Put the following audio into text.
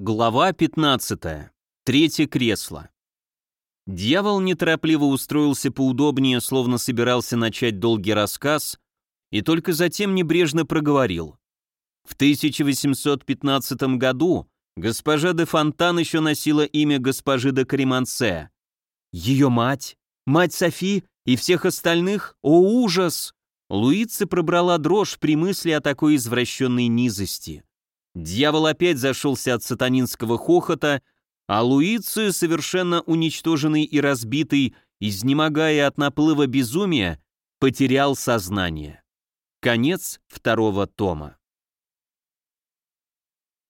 Глава 15. Третье кресло. Дьявол неторопливо устроился поудобнее, словно собирался начать долгий рассказ, и только затем небрежно проговорил. В 1815 году госпожа де Фонтан еще носила имя госпожи де Кремансе. Ее мать, мать Софи и всех остальных, о ужас! Луица пробрала дрожь при мысли о такой извращенной низости. Дьявол опять зашелся от сатанинского хохота, а Луицию, совершенно уничтоженный и разбитый, изнемогая от наплыва безумия, потерял сознание. Конец второго тома.